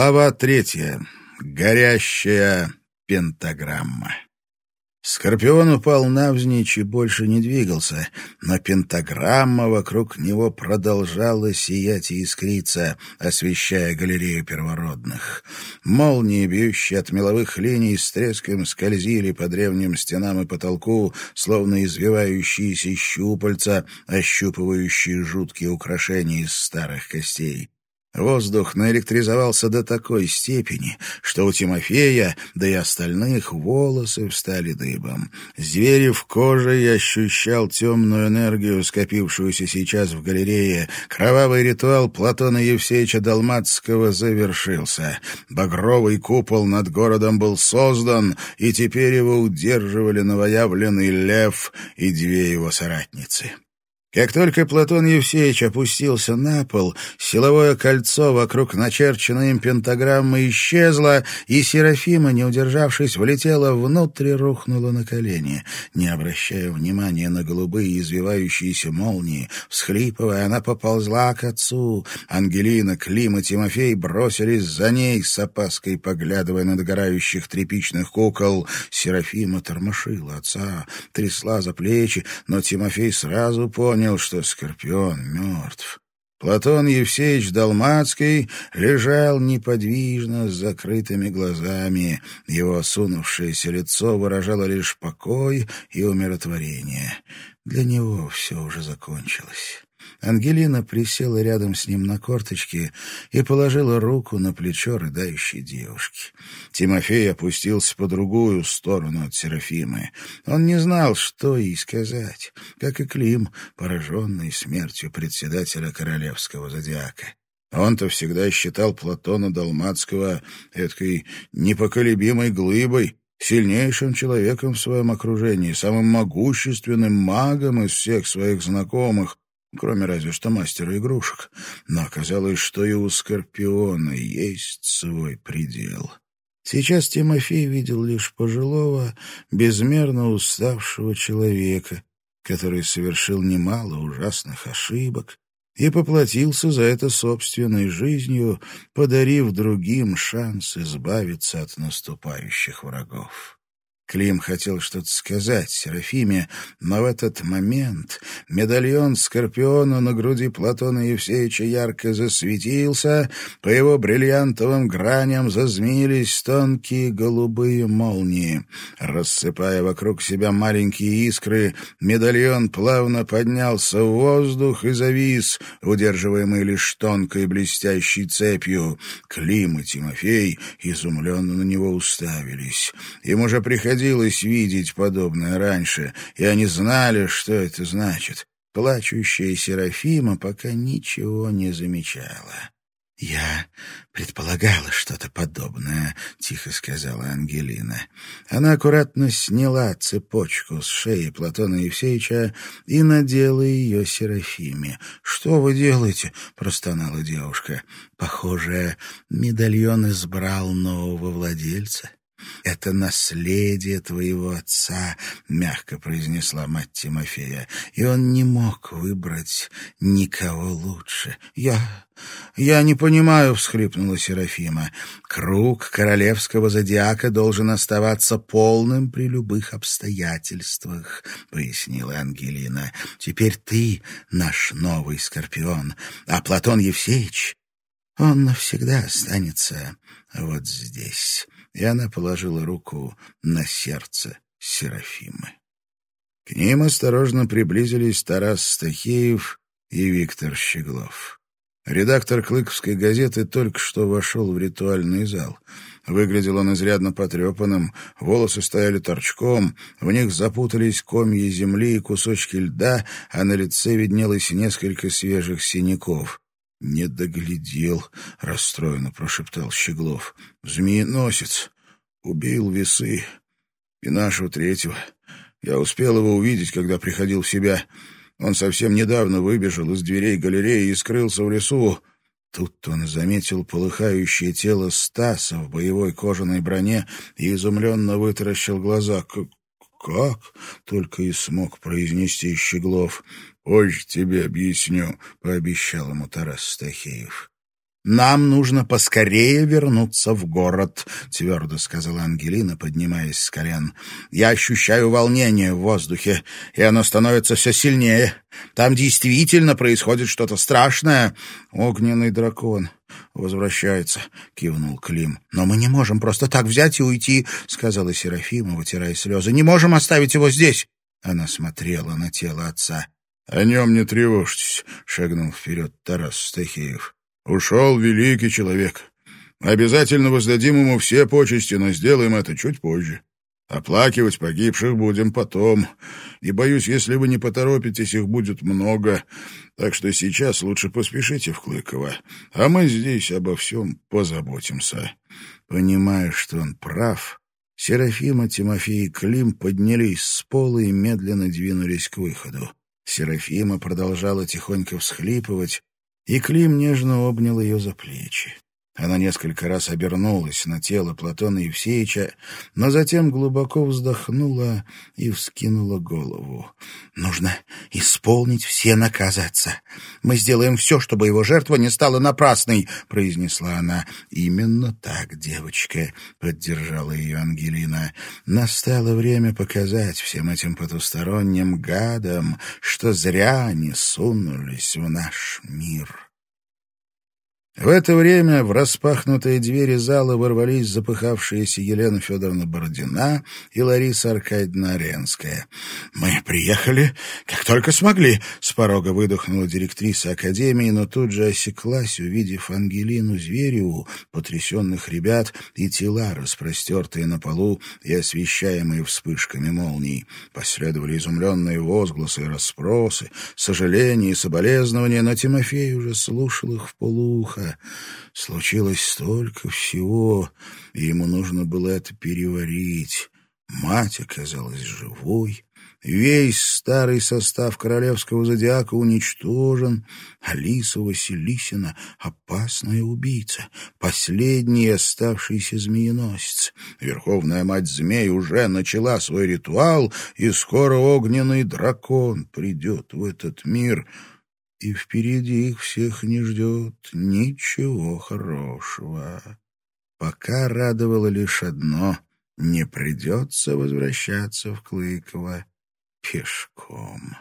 Глава третья. Горящая пентаграмма. Скорпион упал навзничь и больше не двигался, но пентаграмма вокруг него продолжала сиять и искриться, освещая галерею первородных. Молнии, бьющие от меловых линий, с треском скользили по древним стенам и потолку, словно извивающиеся щупальца, ощупывающие жуткие украшения из старых костей. Воздух наэлектризовался до такой степени, что у Тимофея, да и остальных, волосы встали дыбом. Зверев кожей ощущал темную энергию, скопившуюся сейчас в галерее. Кровавый ритуал Платона Евсеевича Долматского завершился. Багровый купол над городом был создан, и теперь его удерживали новоявленный лев и две его соратницы. Как только Платон Евсеевич опустился на пол, силовое кольцо вокруг начерченной им пентаграммы исчезло, и Серафима, не удержавшись, влетела внутрь и рухнула на колени. Не обращая внимания на голубые извивающиеся молнии, всхлипывая, она поползла к отцу. Ангелина, Клим и Тимофей бросились за ней, с опаской поглядывая на догорающих тряпичных кукол. Серафима тормошила отца, трясла за плечи, но Тимофей сразу понял, понял, что Скорпион мертв. Платон Евсеевич Долмацкий лежал неподвижно с закрытыми глазами. Его осунувшееся лицо выражало лишь покой и умиротворение. Для него все уже закончилось. Ангелина присела рядом с ним на корточки и положила руку на плечо рыдающей девушки. Тимофей опустился по другую сторону от Серафимы. Он не знал, что ей сказать, как и Клим, пораженный смертью председателя королевского зодиака. Он-то всегда считал Платона Далматского этой непоколебимой глыбой, сильнейшим человеком в своем окружении, самым могущественным магом из всех своих знакомых, кроме разве что мастера игрушек. Но оказалось, что и у Скорпиона есть свой предел. Сейчас Тимофей видел лишь пожилого, безмерно уставшего человека, который совершил немало ужасных ошибок и поплатился за это собственной жизнью, подарив другим шанс избавиться от наступающих врагов. Клим хотел что-то сказать Серафиме, но в этот момент медальон Скорпиона на груди Платона Евсеевича ярко засветился, по его бриллиантовым граням зазмеились тонкие голубые молнии. Рассыпая вокруг себя маленькие искры, медальон плавно поднялся в воздух и завис, удерживаемый лишь тонкой блестящей цепью. Клим и Тимофей изумленно на него уставились. Им уже приходилось доводилось видеть подобное раньше, и они знали, что это значит. Плачущая Серафима пока ничего не замечала. «Я предполагала что-то подобное», — тихо сказала Ангелина. Она аккуратно сняла цепочку с шеи Платона Евсеевича и надела ее Серафиме. «Что вы делаете?» — простонала девушка. «Похоже, медальон избрал нового владельца». «Это наследие твоего отца», — мягко произнесла мать Тимофея, «и он не мог выбрать никого лучше. Я... я не понимаю», — всхлипнула Серафима. «Круг королевского зодиака должен оставаться полным при любых обстоятельствах», — пояснила Ангелина. «Теперь ты наш новый Скорпион, а Платон Евсеевич, он навсегда останется вот здесь» и она положила руку на сердце Серафимы. К ним осторожно приблизились Тарас Стахеев и Виктор Щеглов. Редактор Клыковской газеты только что вошел в ритуальный зал. Выглядел он изрядно потрепанным, волосы стояли торчком, в них запутались комья земли и кусочки льда, а на лице виднелось несколько свежих синяков. «Не доглядел», — расстроенно прошептал Щеглов. «Змееносец. Убил весы. И нашего третьего. Я успел его увидеть, когда приходил в себя. Он совсем недавно выбежал из дверей галереи и скрылся в лесу. Тут он заметил полыхающее тело Стаса в боевой кожаной броне и изумленно вытаращил глаза. «Как?» — только и смог произнести Щеглов. «Позже тебе объясню», — пообещал ему Тарас Стахеев. нам нужно поскорее вернуться в город», — твердо сказала Ангелина, поднимаясь с колен. «Я ощущаю волнение в воздухе, и оно становится все сильнее. Там действительно происходит что-то страшное. Огненный дракон возвращается», — кивнул Клим. «Но мы не можем просто так взять и уйти», — сказала Серафима, вытирая слезы. «Не можем оставить его здесь». Она смотрела на тело отца. «О нем не тревожьтесь», — шагнул вперед Тарас Стахеев. Ушел великий человек. Обязательно воздадим ему все почести, но сделаем это чуть позже. Оплакивать погибших будем потом. И, боюсь, если вы не поторопитесь, их будет много. Так что сейчас лучше поспешите в Клыково, а мы здесь обо всем позаботимся». Понимая, что он прав, Серафима, Тимофей и Клим поднялись с пола и медленно двинулись к выходу. Серафима продолжала тихонько всхлипывать, и Клим нежно обнял ее за плечи. Она несколько раз обернулась на тело Платона Евсеича, но затем глубоко вздохнула и вскинула голову. «Нужно исполнить все наказы отца. Мы сделаем все, чтобы его жертва не стала напрасной», — произнесла она. «Именно так, девочка», — поддержала ее Ангелина. «Настало время показать всем этим потусторонним гадам, что зря они сунулись в наш мир». В это время в распахнутые двери зала ворвались запыхавшиеся Елена Федоровна Бородина и Лариса Аркадьевна Оренская. «Мы приехали, как только смогли», — с порога выдохнула директриса академии, но тут же осеклась, увидев Ангелину Звереву, потрясенных ребят и тела, распростертые на полу и освещаемые вспышками молний. Последовали изумленные возгласы и расспросы, сожаления и соболезнования, но Тимофей уже слушал их в полуха. Случилось столько всего, и ему нужно было это переварить. Мать оказалась живой, Весь старый состав королевского зодиака уничтожен. Алиса Василисина — опасная убийца, последний оставшийся змееносец. Верховная мать змей уже начала свой ритуал, и скоро огненный дракон придет в этот мир — и впереди их всех не ждет ничего хорошего. Пока радовало лишь одно — не придется возвращаться в Клыково пешком.